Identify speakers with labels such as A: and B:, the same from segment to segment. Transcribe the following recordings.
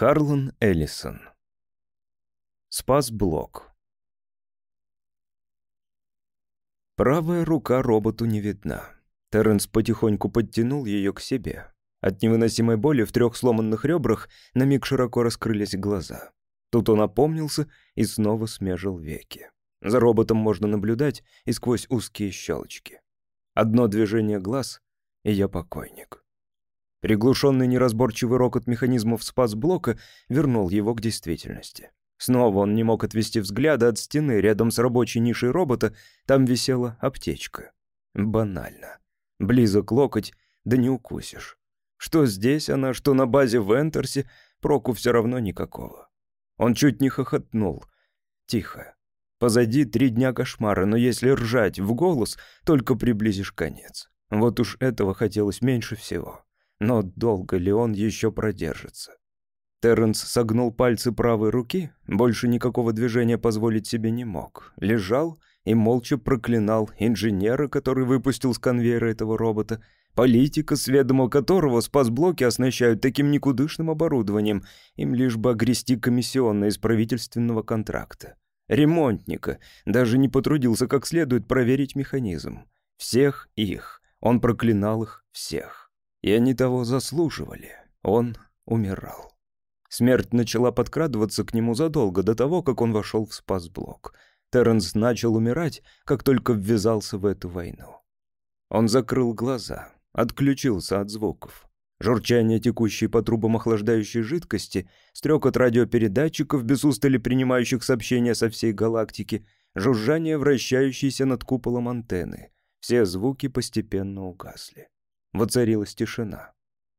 A: Харлан Эллисон. Спас блок. Правая рука роботу не видна. Терренс потихоньку подтянул ее к себе. От невыносимой боли в трех сломанных ребрах на миг широко раскрылись глаза. Тут он опомнился и снова смежил веки. За роботом можно наблюдать и сквозь узкие щелочки. Одно движение глаз, и я покойник. Приглушенный неразборчивый рокот механизмов спас-блока вернул его к действительности. Снова он не мог отвести взгляда от стены. Рядом с рабочей нишей робота там висела аптечка. Банально. Близок локоть, да не укусишь. Что здесь она, что на базе в Энтерсе, проку все равно никакого. Он чуть не хохотнул. Тихо. Позади три дня кошмара, но если ржать в голос, только приблизишь конец. Вот уж этого хотелось меньше всего. Но долго ли он еще продержится? Терренс согнул пальцы правой руки, больше никакого движения позволить себе не мог. Лежал и молча проклинал инженера, который выпустил с конвейера этого робота, политика, с которого спасблоки оснащают таким никудышным оборудованием, им лишь бы огрести комиссионное из правительственного контракта. Ремонтника даже не потрудился как следует проверить механизм. Всех их. Он проклинал их всех. И они того заслуживали. Он умирал. Смерть начала подкрадываться к нему задолго до того, как он вошел в спасблок. Терренс начал умирать, как только ввязался в эту войну. Он закрыл глаза, отключился от звуков. Журчание текущей по трубам охлаждающей жидкости, стрекот радиопередатчиков, без устали принимающих сообщения со всей галактики, жужжание, вращающейся над куполом антенны. Все звуки постепенно угасли. Воцарилась тишина.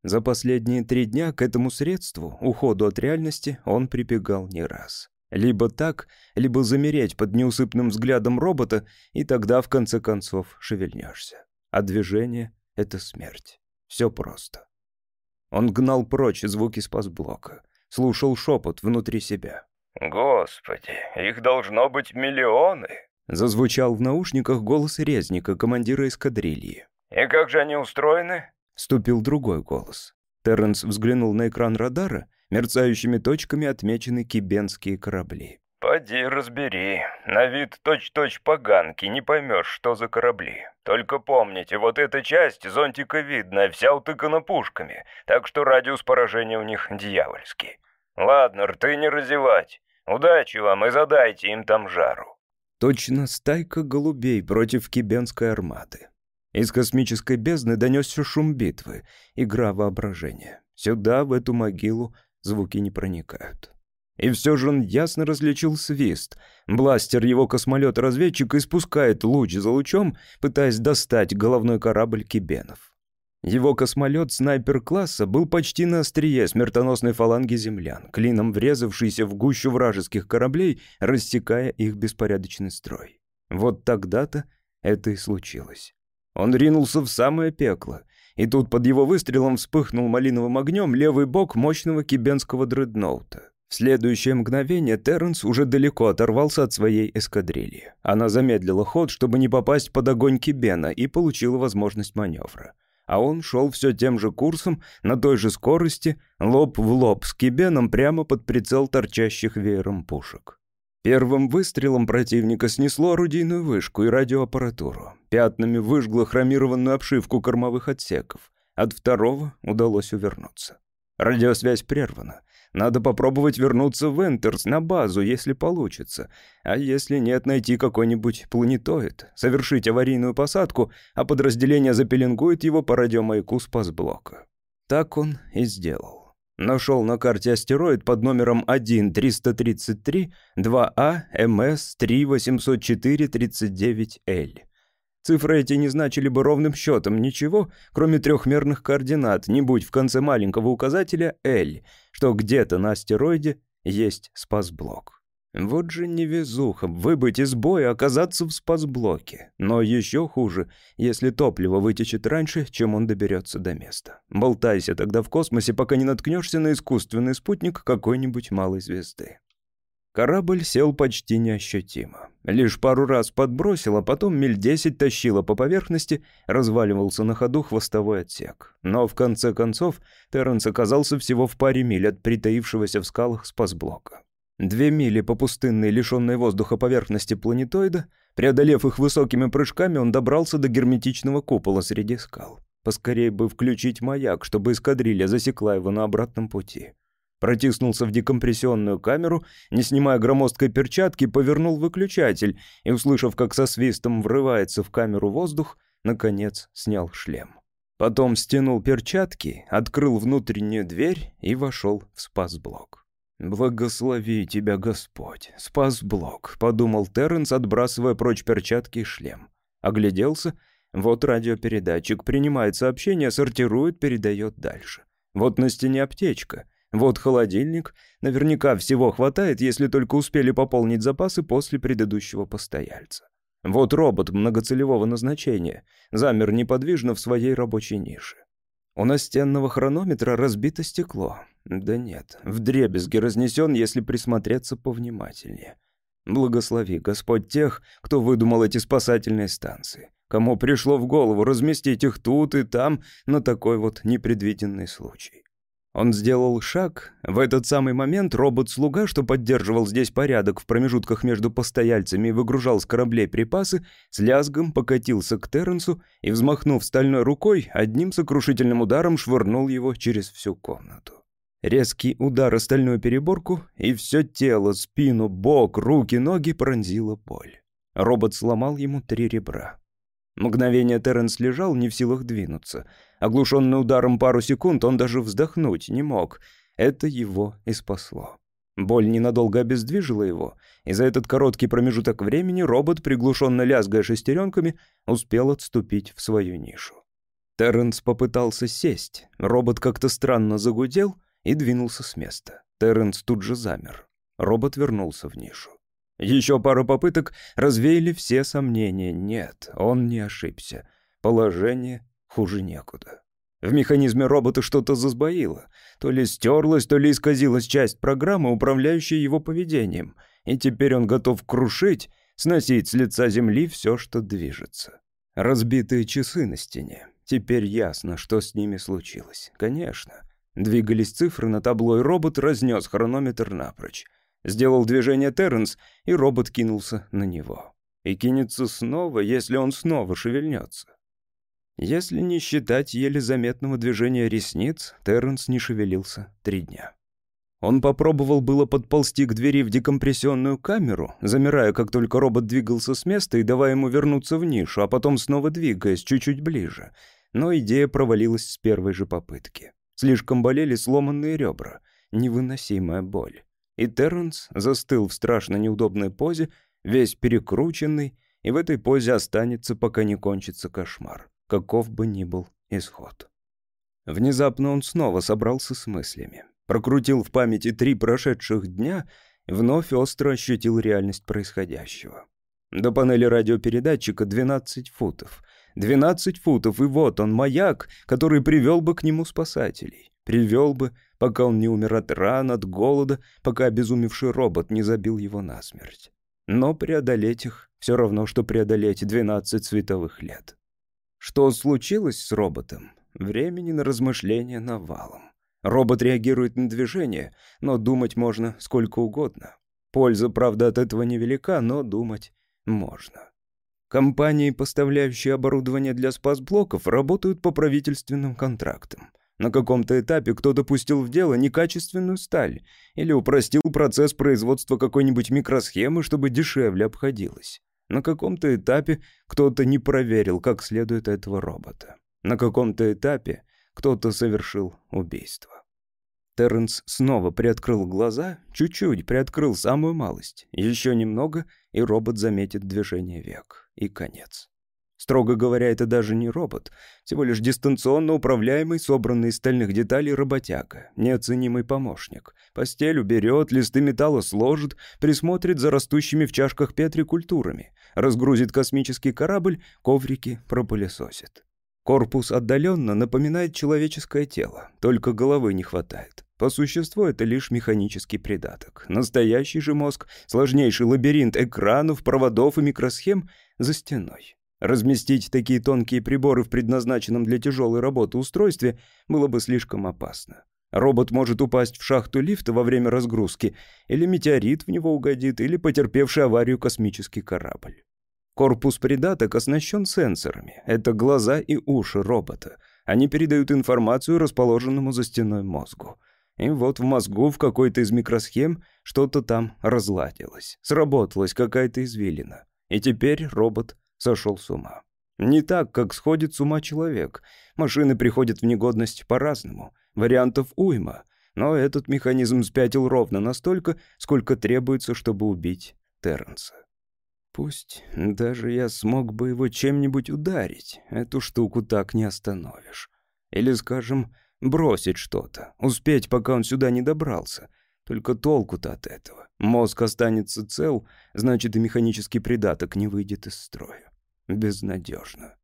A: За последние три дня к этому средству, уходу от реальности, он прибегал не раз. Либо так, либо замереть под неусыпным взглядом робота, и тогда, в конце концов, шевельнешься. А движение — это смерть. Все просто. Он гнал прочь звуки спасблока, слушал шепот внутри себя.
B: «Господи, их должно быть миллионы!»
A: Зазвучал в наушниках голос резника, командира эскадрильи.
B: «И как же они устроены?»
A: Вступил другой голос. Терренс взглянул на экран радара, мерцающими точками отмечены кибенские корабли.
B: «Поди разбери. На вид точь-точь поганки, не поймешь, что за корабли. Только помните, вот эта часть зонтика видная, вся утыкана пушками, так что радиус поражения у них дьявольский. Ладно, рты не разевать. Удачи вам и задайте им там жару».
A: Точно стайка голубей против кибенской армады. Из космической бездны донесся шум битвы, игра воображения. Сюда, в эту могилу, звуки не проникают. И все же он ясно различил свист. Бластер его космолета-разведчика испускает луч за лучом, пытаясь достать головной корабль Кибенов. Его космолет снайпер-класса был почти на острие смертоносной фаланги землян, клином врезавшийся в гущу вражеских кораблей, рассекая их беспорядочный строй. Вот тогда-то это и случилось. Он ринулся в самое пекло, и тут под его выстрелом вспыхнул малиновым огнем левый бок мощного кибенского дредноута. В следующее мгновение Терренс уже далеко оторвался от своей эскадрильи. Она замедлила ход, чтобы не попасть под огонь Кибена, и получила возможность маневра. А он шел все тем же курсом, на той же скорости, лоб в лоб с Кибеном прямо под прицел торчащих веером пушек. Первым выстрелом противника снесло орудийную вышку и радиоаппаратуру. Пятнами выжгло хромированную обшивку кормовых отсеков. От второго удалось увернуться. Радиосвязь прервана. Надо попробовать вернуться в Энтерс на базу, если получится. А если нет, найти какой-нибудь планетоид, совершить аварийную посадку, а подразделение запеленгует его по радиомаяку спасблока. Так он и сделал. Нашел на карте астероид под номером 1-333 2А МС 3804-39Л. Цифры эти не значили бы ровным счетом ничего, кроме трехмерных координат, не будь в конце маленького указателя L, что где-то на астероиде есть спасблок. Вот же невезуха, выбыть из боя, оказаться в спасблоке. Но еще хуже, если топливо вытечет раньше, чем он доберется до места. Болтайся тогда в космосе, пока не наткнешься на искусственный спутник какой-нибудь малой звезды. Корабль сел почти неощутимо. Лишь пару раз подбросил, а потом миль десять тащило по поверхности, разваливался на ходу хвостовой отсек. Но в конце концов Терренс оказался всего в паре миль от притаившегося в скалах спасблока. Две мили по пустынной, лишенной воздуха поверхности планетоида, преодолев их высокими прыжками, он добрался до герметичного купола среди скал. Поскорее бы включить маяк, чтобы эскадрилья засекла его на обратном пути. Протиснулся в декомпрессионную камеру, не снимая громоздкой перчатки, повернул выключатель и, услышав, как со свистом врывается в камеру воздух, наконец снял шлем. Потом стянул перчатки, открыл внутреннюю дверь и вошел в спасблок. «Благослови тебя, Господь! Спас блок!» — подумал Терренс, отбрасывая прочь перчатки и шлем. Огляделся. Вот радиопередатчик принимает сообщение, сортирует, передает дальше. Вот на стене аптечка. Вот холодильник. Наверняка всего хватает, если только успели пополнить запасы после предыдущего постояльца. Вот робот многоцелевого назначения. Замер неподвижно в своей рабочей нише. У настенного хронометра разбито стекло. Да нет, вдребезги разнесен, если присмотреться повнимательнее. Благослови, Господь, тех, кто выдумал эти спасательные станции. Кому пришло в голову разместить их тут и там на такой вот непредвиденный случай. Он сделал шаг. В этот самый момент робот-слуга, что поддерживал здесь порядок в промежутках между постояльцами и выгружал с кораблей припасы, с лязгом покатился к Терренсу и, взмахнув стальной рукой, одним сокрушительным ударом швырнул его через всю комнату. Резкий удар о стальную переборку, и все тело, спину, бок, руки, ноги пронзила боль. Робот сломал ему три ребра. Мгновение Терренс лежал, не в силах двинуться. Оглушенный ударом пару секунд, он даже вздохнуть не мог. Это его и спасло. Боль ненадолго обездвижила его, и за этот короткий промежуток времени робот, приглушенно лязгая шестеренками, успел отступить в свою нишу. Терренс попытался сесть. Робот как-то странно загудел и двинулся с места. Терренс тут же замер. Робот вернулся в нишу. Еще пару попыток развеяли все сомнения. Нет, он не ошибся. Положение хуже некуда. В механизме робота что-то засбоило. То ли стерлась, то ли исказилась часть программы, управляющей его поведением. И теперь он готов крушить, сносить с лица земли все, что движется. Разбитые часы на стене. Теперь ясно, что с ними случилось. Конечно. Двигались цифры на табло, и робот разнес хронометр напрочь. Сделал движение Терренс, и робот кинулся на него. И кинется снова, если он снова шевельнется. Если не считать еле заметного движения ресниц, Терренс не шевелился три дня. Он попробовал было подползти к двери в декомпрессионную камеру, замирая, как только робот двигался с места и давая ему вернуться в нишу, а потом снова двигаясь чуть-чуть ближе. Но идея провалилась с первой же попытки. Слишком болели сломанные ребра. Невыносимая боль и Терренс застыл в страшно неудобной позе, весь перекрученный, и в этой позе останется, пока не кончится кошмар, каков бы ни был исход. Внезапно он снова собрался с мыслями. Прокрутил в памяти три прошедших дня, вновь остро ощутил реальность происходящего. До панели радиопередатчика 12 футов. 12 футов, и вот он, маяк, который привел бы к нему спасателей. Привел бы, пока он не умер от ран, от голода, пока обезумевший робот не забил его насмерть. Но преодолеть их все равно, что преодолеть 12 световых лет. Что случилось с роботом? Времени на размышления навалом. Робот реагирует на движение, но думать можно сколько угодно. Польза, правда, от этого невелика, но думать можно. Компании, поставляющие оборудование для спасблоков, работают по правительственным контрактам. На каком-то этапе кто-то пустил в дело некачественную сталь или упростил процесс производства какой-нибудь микросхемы, чтобы дешевле обходилось. На каком-то этапе кто-то не проверил как следует этого робота. На каком-то этапе кто-то совершил убийство. Терренс снова приоткрыл глаза, чуть-чуть приоткрыл самую малость. Еще немного, и робот заметит движение век. И конец. Строго говоря, это даже не робот, всего лишь дистанционно управляемый, собранный из стальных деталей работяга, неоценимый помощник. Постель уберет, листы металла сложит, присмотрит за растущими в чашках Петри культурами, разгрузит космический корабль, коврики пропылесосит. Корпус отдаленно напоминает человеческое тело, только головы не хватает. По существу это лишь механический придаток. Настоящий же мозг, сложнейший лабиринт экранов, проводов и микросхем за стеной. Разместить такие тонкие приборы в предназначенном для тяжелой работы устройстве было бы слишком опасно. Робот может упасть в шахту лифта во время разгрузки, или метеорит в него угодит, или потерпевший аварию космический корабль. Корпус придаток оснащен сенсорами. Это глаза и уши робота. Они передают информацию расположенному за стеной мозгу. И вот в мозгу в какой-то из микросхем что-то там разладилось. Сработалась какая-то извилина. И теперь робот сошел с ума. Не так, как сходит с ума человек. Машины приходят в негодность по-разному. Вариантов уйма. Но этот механизм спятил ровно настолько, сколько требуется, чтобы убить Терренса. Пусть даже я смог бы его чем-нибудь ударить, эту штуку так не остановишь. Или, скажем, бросить что-то, успеть, пока он сюда не добрался. Только толку-то от этого. Мозг останется цел, значит и механический придаток не выйдет из строя. Безнадежно.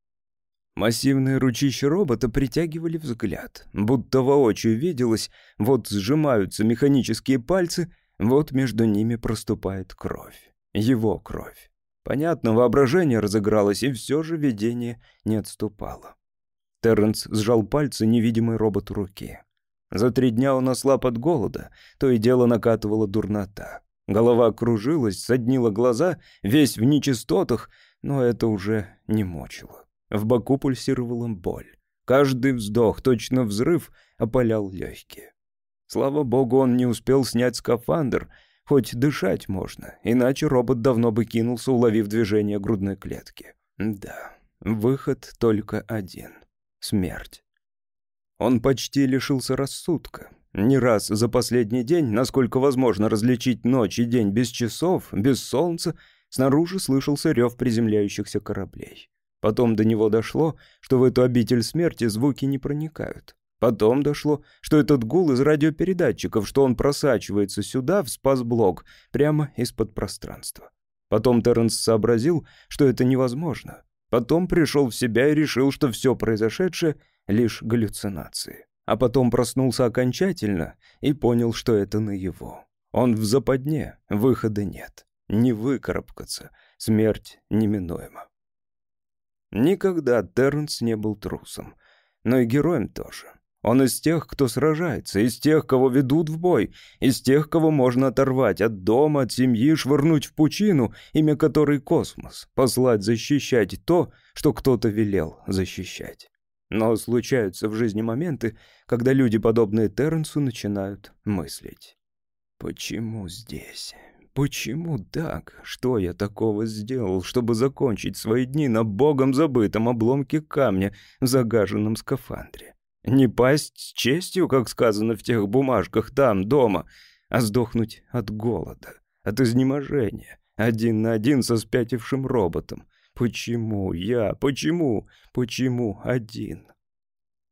A: Массивные ручища робота притягивали взгляд, будто воочию виделось, вот сжимаются механические пальцы, вот между ними проступает кровь. Его кровь. Понятно, воображение разыгралось, и все же видение не отступало. Терренс сжал пальцы невидимой роботу руки. За три дня он ослаб от голода, то и дело накатывала дурнота. Голова кружилась, соднила глаза, весь в нечистотах, но это уже не мочило. В боку пульсировала боль. Каждый вздох, точно взрыв, опалял легкие. Слава богу, он не успел снять скафандр — Хоть дышать можно, иначе робот давно бы кинулся, уловив движение грудной клетки. Да, выход только один — смерть. Он почти лишился рассудка. Не раз за последний день, насколько возможно различить ночь и день без часов, без солнца, снаружи слышался рев приземляющихся кораблей. Потом до него дошло, что в эту обитель смерти звуки не проникают. Потом дошло, что этот гул из радиопередатчиков, что он просачивается сюда, в спасблок, прямо из-под пространства. Потом Терренс сообразил, что это невозможно. Потом пришел в себя и решил, что все произошедшее — лишь галлюцинации. А потом проснулся окончательно и понял, что это на его. Он в западне, выхода нет. Не выкарабкаться, смерть неминуема. Никогда Терренс не был трусом, но и героем тоже. Он из тех, кто сражается, из тех, кого ведут в бой, из тех, кого можно оторвать от дома, от семьи, швырнуть в пучину, имя которой космос, послать защищать то, что кто-то велел защищать. Но случаются в жизни моменты, когда люди, подобные Терренсу, начинают мыслить. «Почему здесь? Почему так? Что я такого сделал, чтобы закончить свои дни на богом забытом обломке камня в загаженном скафандре? Не пасть с честью, как сказано в тех бумажках там, дома, а сдохнуть от голода, от изнеможения, один на один со спятившим роботом. Почему я? Почему? Почему один?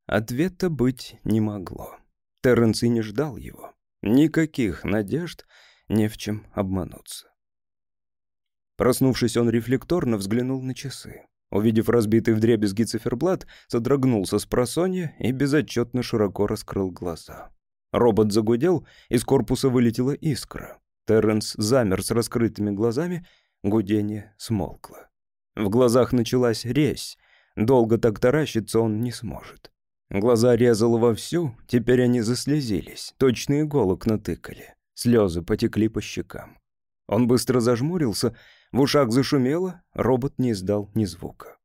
A: Ответа быть не могло. Терренс и не ждал его. Никаких надежд, не в чем обмануться. Проснувшись, он рефлекторно взглянул на часы. Увидев разбитый вдребезги циферблат, содрогнулся с просонья и безотчетно широко раскрыл глаза. Робот загудел, из корпуса вылетела искра. Терренс замер с раскрытыми глазами, гудение смолкло. В глазах началась резь, долго так таращиться он не сможет. Глаза резало вовсю, теперь они заслезились, точно иголок натыкали. Слезы потекли по щекам. Он быстро зажмурился, в ушах зашумело, робот не издал ни звука.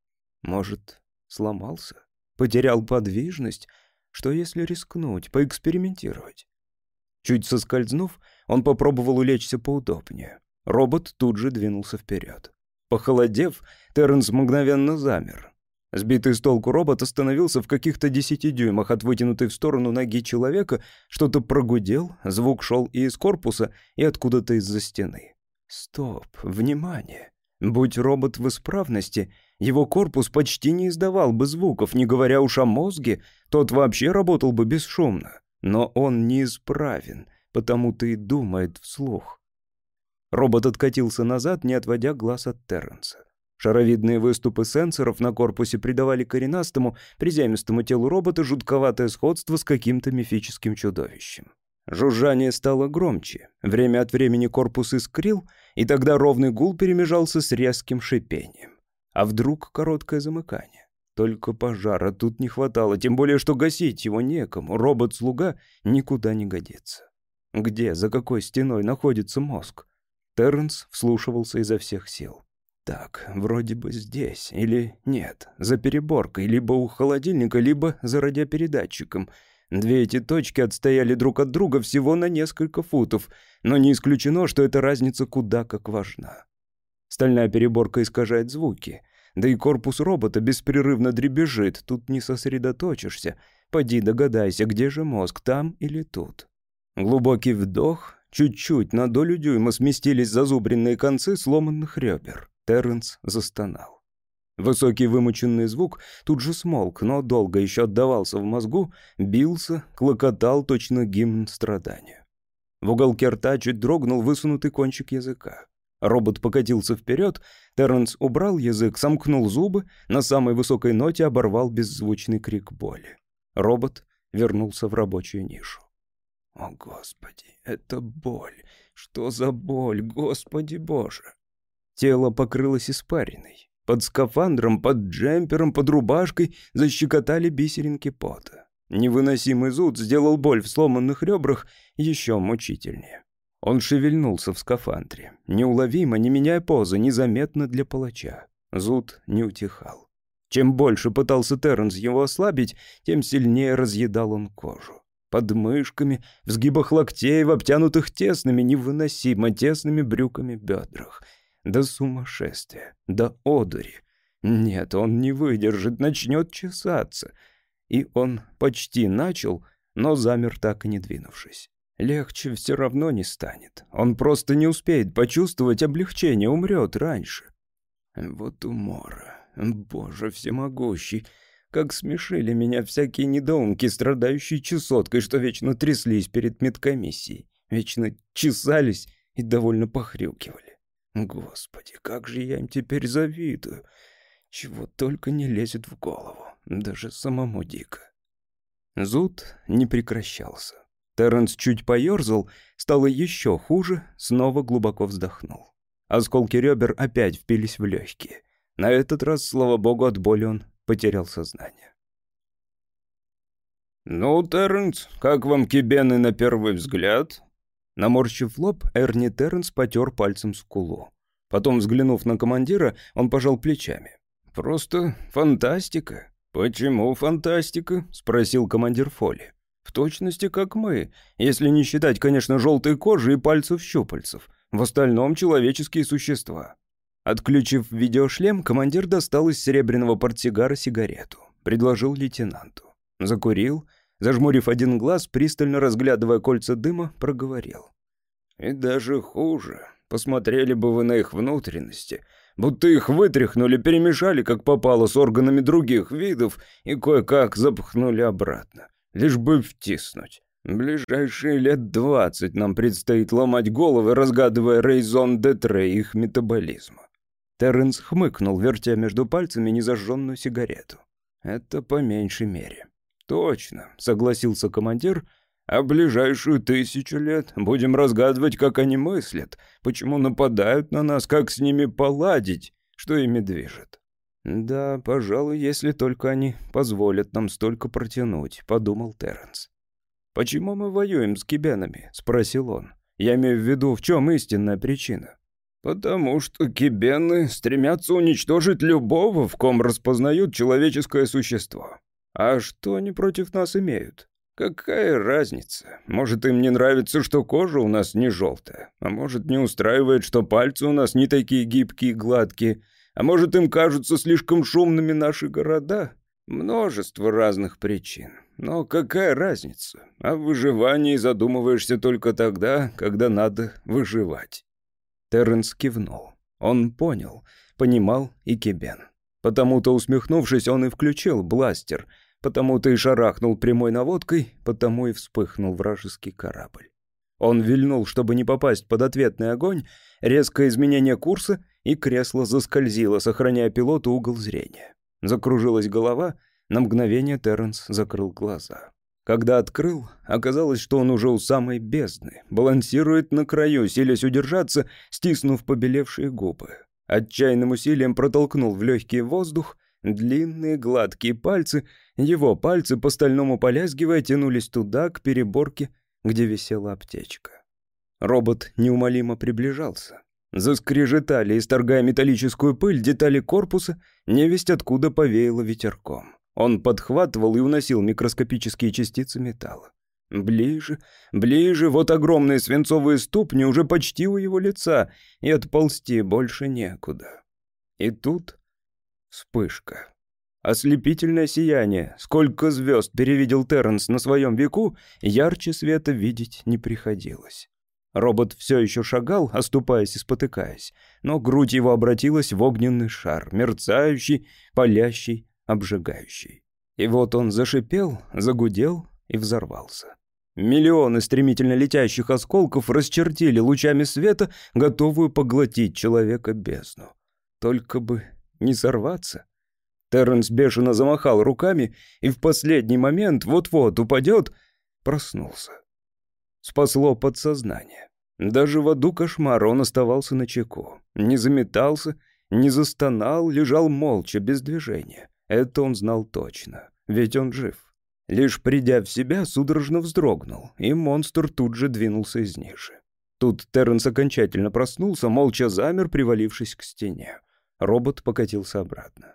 A: Может, сломался? Потерял подвижность? Что если рискнуть, поэкспериментировать? Чуть соскользнув, он попробовал улечься поудобнее. Робот тут же двинулся вперед. Похолодев, Терренс мгновенно замер. Сбитый с толку робот остановился в каких-то десяти дюймах от вытянутой в сторону ноги человека, что-то прогудел, звук шел и из корпуса, и откуда-то из-за стены. Стоп, внимание. Будь робот в исправности, его корпус почти не издавал бы звуков, не говоря уж о мозге, тот вообще работал бы бесшумно. Но он неисправен, потому-то и думает вслух. Робот откатился назад, не отводя глаз от Терренса. Шаровидные выступы сенсоров на корпусе придавали коренастому, приземистому телу робота жутковатое сходство с каким-то мифическим чудовищем. Жужжание стало громче. Время от времени корпус искрил, и тогда ровный гул перемежался с резким шипением. А вдруг короткое замыкание? Только пожара тут не хватало, тем более, что гасить его некому. Робот-слуга никуда не годится. Где, за какой стеной находится мозг? Терренс вслушивался изо всех сил. Так, вроде бы здесь, или нет, за переборкой, либо у холодильника, либо за радиопередатчиком — Две эти точки отстояли друг от друга всего на несколько футов, но не исключено, что эта разница куда как важна. Стальная переборка искажает звуки, да и корпус робота беспрерывно дребезжит, тут не сосредоточишься. Поди догадайся, где же мозг, там или тут. Глубокий вдох, чуть-чуть на долю дюйма сместились зазубренные концы сломанных ребер. Терренс застонал. Высокий вымученный звук тут же смолк, но долго еще отдавался в мозгу, бился, клокотал точно гимн страдания. В уголке рта чуть дрогнул высунутый кончик языка. Робот покатился вперед, Терренс убрал язык, сомкнул зубы, на самой высокой ноте оборвал беззвучный крик боли. Робот вернулся в рабочую нишу. «О, Господи, это боль! Что за боль, Господи Боже!» Тело покрылось испариной. Под скафандром, под джемпером, под рубашкой защекотали бисеринки пота. Невыносимый зуд сделал боль в сломанных ребрах еще мучительнее. Он шевельнулся в скафандре, неуловимо, не меняя позы, незаметно для палача. Зуд не утихал. Чем больше пытался Терренс его ослабить, тем сильнее разъедал он кожу. Под мышками, в сгибах локтей, в обтянутых тесными, невыносимо тесными брюками бедрах — до сумасшествия, до одури. Нет, он не выдержит, начнет чесаться. И он почти начал, но замер так и не двинувшись. Легче все равно не станет. Он просто не успеет почувствовать облегчение, умрет раньше. Вот умора. Боже всемогущий. Как смешили меня всякие недоумки, страдающие чесоткой, что вечно тряслись перед медкомиссией. Вечно чесались и довольно похрюкивали. Господи, как же я им теперь завидую. Чего только не лезет в голову, даже самому дико. Зуд не прекращался. Терренс чуть поерзал, стало еще хуже, снова глубоко вздохнул. Осколки ребер опять впились в легкие. На этот раз, слава богу, от боли он потерял сознание.
B: «Ну, Терренс, как вам кибены на первый взгляд?»
A: Наморщив лоб, Эрни Терренс потер пальцем скулу. Потом, взглянув на командира, он пожал плечами. «Просто фантастика». «Почему фантастика?» — спросил командир Фоли. «В точности, как мы, если не считать, конечно, желтой кожи и пальцев-щупальцев. В остальном человеческие существа». Отключив видеошлем, командир достал из серебряного портсигара сигарету. Предложил лейтенанту. Закурил, Зажмурив один глаз, пристально разглядывая кольца дыма, проговорил. «И даже хуже. Посмотрели бы вы на их внутренности. Будто их вытряхнули, перемешали, как попало, с органами других видов и кое-как запахнули обратно. Лишь бы втиснуть. Ближайшие лет двадцать нам предстоит ломать головы, разгадывая рейзон детре их метаболизма». Терренс хмыкнул, вертя между пальцами незажженную сигарету. «Это по меньшей мере». «Точно», — согласился командир. «А ближайшую тысячу лет будем разгадывать, как они мыслят, почему нападают на нас, как с ними поладить, что ими движет». «Да, пожалуй, если только они позволят нам столько протянуть», — подумал Терренс. «Почему мы воюем с кибенами?» — спросил он. «Я имею в виду, в чем истинная причина?» «Потому что кибены стремятся уничтожить любого, в ком распознают человеческое существо. А что они против нас имеют? Какая разница? Может, им не нравится, что кожа у нас не желтая, а может, не устраивает, что пальцы у нас не такие гибкие и гладкие, а может, им кажутся слишком шумными наши города? Множество разных причин. Но какая разница? О выживании задумываешься только тогда, когда надо выживать. Терренс кивнул. Он понял, понимал и Кебен. Потому-то, усмехнувшись, он и включил бластер, потому-то и шарахнул прямой наводкой, потому и вспыхнул вражеский корабль. Он вильнул, чтобы не попасть под ответный огонь, резкое изменение курса, и кресло заскользило, сохраняя пилоту угол зрения. Закружилась голова, на мгновение Терренс закрыл глаза. Когда открыл, оказалось, что он уже у самой бездны, балансирует на краю, силясь удержаться, стиснув побелевшие губы. Отчаянным усилием протолкнул в легкий воздух, длинные гладкие пальцы, его пальцы, по стальному полязгивая, тянулись туда, к переборке, где висела аптечка. Робот неумолимо приближался. Заскрежетали, исторгая металлическую пыль, детали корпуса, невесть откуда повеяло ветерком. Он подхватывал и уносил микроскопические частицы металла. Ближе, ближе, вот огромные свинцовые ступни уже почти у его лица, и отползти больше некуда. И тут вспышка. Ослепительное сияние. Сколько звезд перевидел Терренс на своем веку, ярче света видеть не приходилось. Робот все еще шагал, оступаясь и спотыкаясь, но грудь его обратилась в огненный шар, мерцающий, палящий, обжигающий. И вот он зашипел, загудел и взорвался. Миллионы стремительно летящих осколков расчертили лучами света, готовую поглотить человека бездну. Только бы не сорваться. Терренс бешено замахал руками и в последний момент вот-вот упадет, проснулся. Спасло подсознание. Даже в аду кошмара он оставался на чеку. Не заметался, не застонал, лежал молча, без движения. Это он знал точно, ведь он жив. Лишь придя в себя, судорожно вздрогнул, и монстр тут же двинулся из ниши. Тут Терренс окончательно проснулся, молча замер, привалившись к стене. Робот покатился обратно.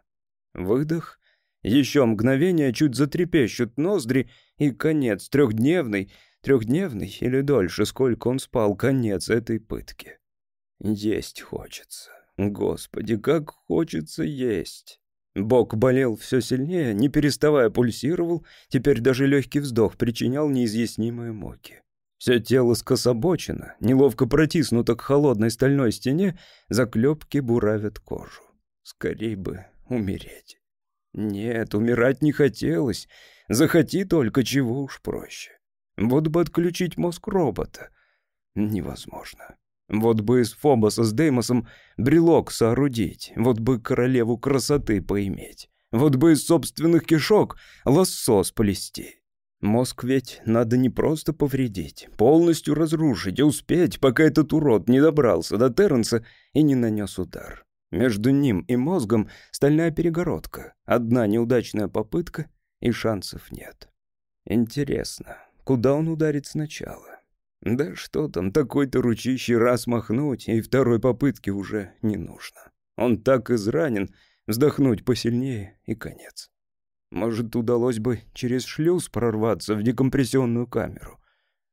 A: Выдох. Еще мгновение чуть затрепещут ноздри, и конец трехдневный, Трехдневный или дольше, сколько он спал, конец этой пытки. Есть хочется. Господи, как хочется есть. Бок болел все сильнее, не переставая пульсировал, теперь даже легкий вздох причинял неизъяснимые муки. Все тело скособочено, неловко протиснуто к холодной стальной стене, заклепки буравят кожу. Скорей бы умереть. Нет, умирать не хотелось. Захоти только, чего уж проще. Вот бы отключить мозг робота. Невозможно. Вот бы из Фобоса с Деймосом брелок соорудить. Вот бы королеву красоты поиметь. Вот бы из собственных кишок лассо сплести. Мозг ведь надо не просто повредить, полностью разрушить и успеть, пока этот урод не добрался до Терренса и не нанес удар. Между ним и мозгом стальная перегородка. Одна неудачная попытка, и шансов нет. Интересно, Куда он ударит сначала? Да что там, такой-то ручищий раз махнуть, и второй попытки уже не нужно. Он так изранен, вздохнуть посильнее и конец. Может, удалось бы через шлюз прорваться в декомпрессионную камеру?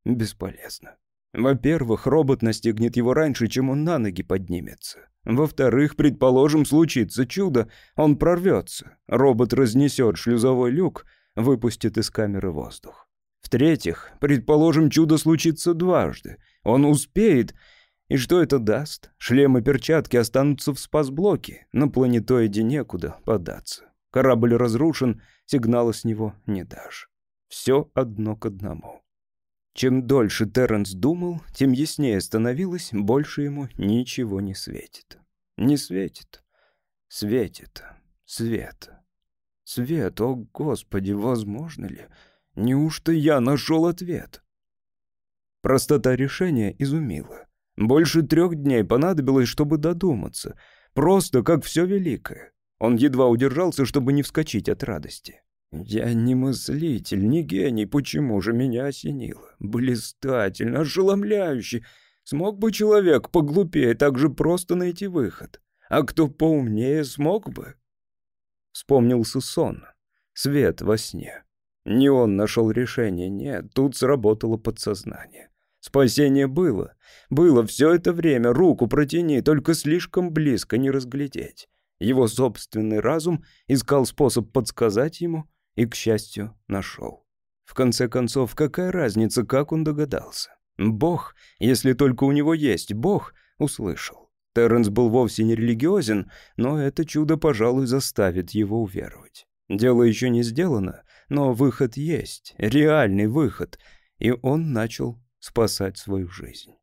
A: Бесполезно. Во-первых, робот настигнет его раньше, чем он на ноги поднимется. Во-вторых, предположим, случится чудо, он прорвется. Робот разнесет шлюзовой люк, выпустит из камеры воздух. В-третьих, предположим, чудо случится дважды. Он успеет. И что это даст? Шлем и перчатки останутся в спасблоке. На планетоиде некуда податься. Корабль разрушен, сигнала с него не дашь. Все одно к одному. Чем дольше Терренс думал, тем яснее становилось, больше ему ничего не светит. Не светит. Светит. Свет. Свет, о господи, возможно ли? Неужто я нашел ответ? Простота решения изумила. Больше трех дней понадобилось, чтобы додуматься. Просто как все великое. Он едва удержался, чтобы не вскочить от радости. «Я не мыслитель, не гений, почему же меня осенило? Блистательно, ошеломляюще. Смог бы человек поглупее так же просто найти выход? А кто поумнее смог бы?» Вспомнился сон, свет во сне. Не он нашел решение, нет, тут сработало подсознание. Спасение было. Было все это время, руку протяни, только слишком близко не разглядеть. Его собственный разум искал способ подсказать ему и, к счастью, нашел. В конце концов, какая разница, как он догадался? Бог, если только у него есть Бог, услышал. Терренс был вовсе не религиозен, но это чудо, пожалуй, заставит его уверовать. Дело еще не сделано, но выход есть, реальный выход, и он начал спасать свою жизнь.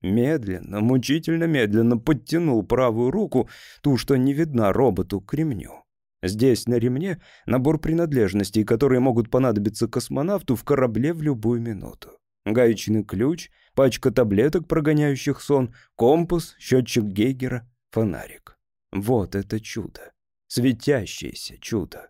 A: Медленно, мучительно медленно подтянул правую руку, ту, что не видна роботу, к ремню. Здесь, на ремне, набор принадлежностей, которые могут понадобиться космонавту в корабле в любую минуту. Гаечный ключ, пачка таблеток, прогоняющих сон, компас, счетчик Гейгера, фонарик. Вот это чудо. Светящееся чудо.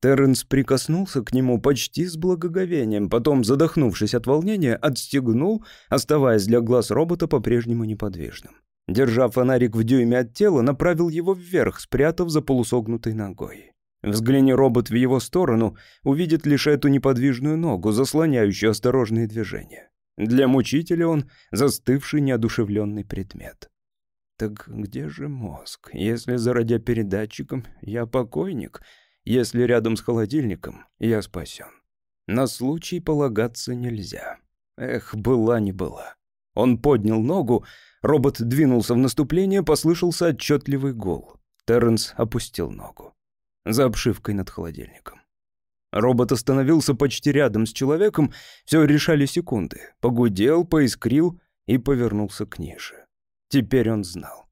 A: Терренс прикоснулся к нему почти с благоговением, потом, задохнувшись от волнения, отстегнул, оставаясь для глаз робота по-прежнему неподвижным. Держа фонарик в дюйме от тела, направил его вверх, спрятав за полусогнутой ногой. Взгляни робот в его сторону, увидит лишь эту неподвижную ногу, заслоняющую осторожные движения. Для мучителя он застывший неодушевленный предмет. Так где же мозг? Если за радиопередатчиком я покойник — если рядом с холодильником, я спасен. На случай полагаться нельзя. Эх, была не была. Он поднял ногу, робот двинулся в наступление, послышался отчетливый гул. Терренс опустил ногу. За обшивкой над холодильником. Робот остановился почти рядом с человеком, все решали секунды. Погудел, поискрил и повернулся к нише. Теперь он знал.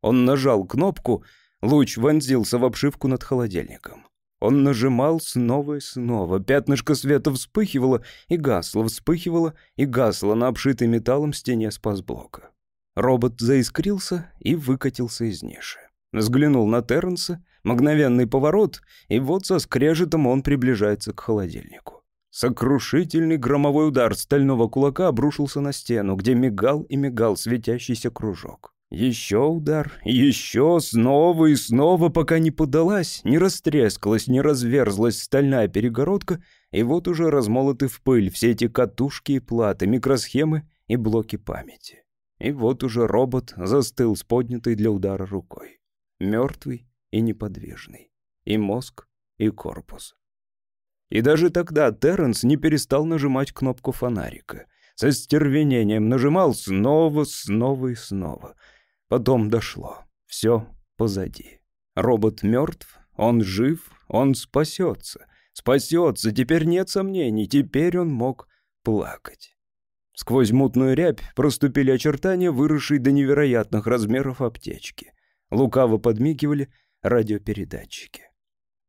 A: Он нажал кнопку — Луч вонзился в обшивку над холодильником. Он нажимал снова и снова. Пятнышко света вспыхивало и гасло, вспыхивало и гасло на обшитой металлом стене спасблока. Робот заискрился и выкатился из ниши. Взглянул на Терренса, мгновенный поворот, и вот со скрежетом он приближается к холодильнику. Сокрушительный громовой удар стального кулака обрушился на стену, где мигал и мигал светящийся кружок. Еще удар, еще, снова и снова, пока не подалась, не растрескалась, не разверзлась стальная перегородка, и вот уже размолоты в пыль все эти катушки и платы, микросхемы и блоки памяти. И вот уже робот застыл с поднятой для удара рукой. Мертвый и неподвижный. И мозг, и корпус. И даже тогда Терренс не перестал нажимать кнопку фонарика. Со стервенением нажимал снова, снова и снова — Потом дошло. Все позади. Робот мертв, он жив, он спасется. Спасется, теперь нет сомнений, теперь он мог плакать. Сквозь мутную рябь проступили очертания, выросшей до невероятных размеров аптечки. Лукаво подмигивали радиопередатчики.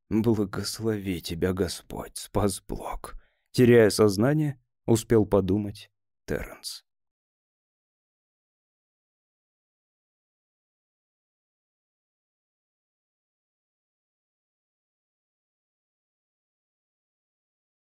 A: «Благослови тебя, Господь, спас блок!» Теряя сознание, успел подумать Терренс.